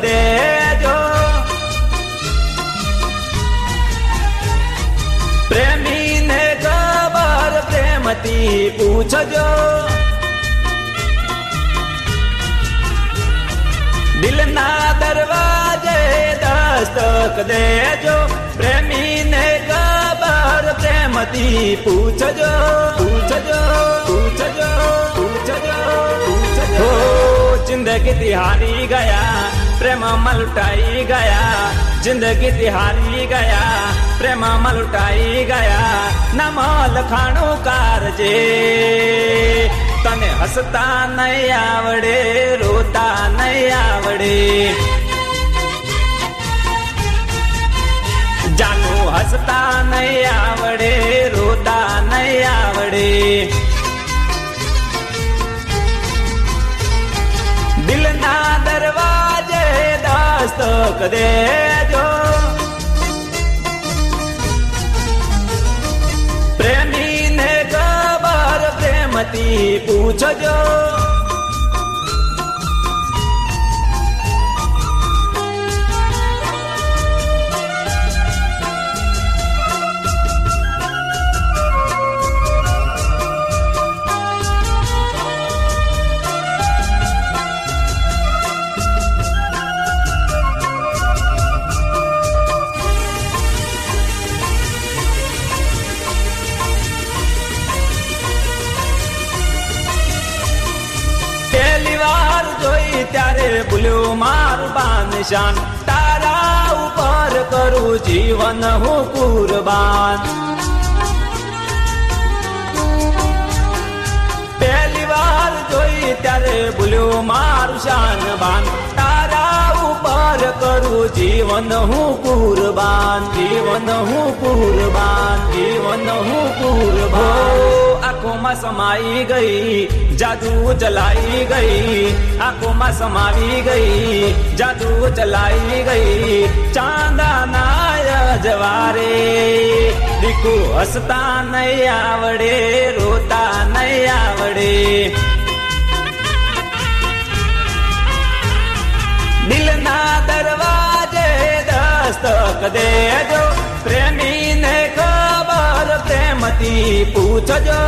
दे जो प्रेमी ने गवार प्रेमती पूछ जो दिल ना दरवाजे दस्तक दे जो प्रेमी ने गवार प्रेमती पूछ जो पूछ जो पूछ जो पूछ जो पूछ जो ज़िंदगी तिहारी गया, प्रेम मलुटाई गया। ज़िंदगी तिहारी गया, प्रेम मलुटाई गया। नमोल कार जे, तने हसता नहीं आवड़े, रोता नहीं आवड़े। जानू हसता नहीं आवड़े, रोता नहीं आवड़े। दे दो। प्रेमी ने कबार प्रेमती पूछ जो ત્યારે ભૂલ્યો મારું બાનશાન તારા ઉપર કરું જીવન હું કુરબાન. પહેલી વાર જોઈ ત્યારે ભૂલ્યો મારું શાન બાન કરું જીવન હું કુરબાન જીવન હું કુરબાન જીવન હું કુરબાન આંખોમાં સમાઈ ગઈ જાદુ ચલાઈ ગઈ આંખોમાં સમાવી ગઈ જાદુ ચલાઈ ગઈ ચાંદાના જવારે દીકુ હસતા નહીં આવડે રોતા નહીં આવડે कदे जो प्रेमी ने खबर प्रेमती पूछ जो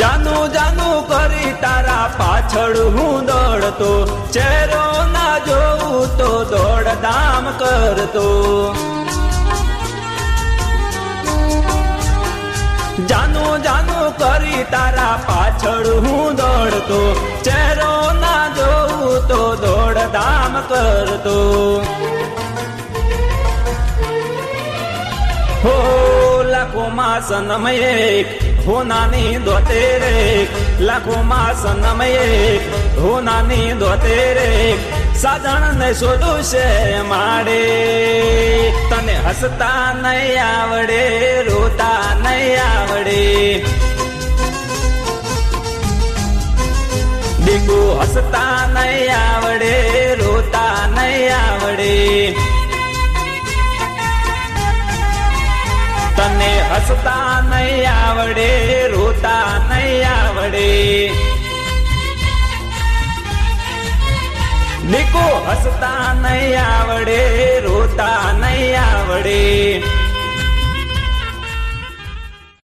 જાનુ જાનુ કરી તારા પાછળ હું દોડતો ચહેરો ના જોઉં તો દોડધામ કરતો જાનુ જાનુ કરી તારા પાછળ હું દોડતો ચહેરો ના જોઉં તો દોડધામ કરતો હો લાખો માં સનમ એક, હો નાની દોતે રે લાખો માં સનમ એક, હો નાની દોતે ને શોધું છે માડે. તને હસતા નહીં આવડે, રોતા નહીં આવડે. દીકુ હસતા નહીં આવડે, રોતા નહીં આવડે. તને હસતા નહીં આવડે રોતા નહીં આવડે. નિકો હસતા નહીં આવડે રોતા નહીં આવડે.